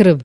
кіріп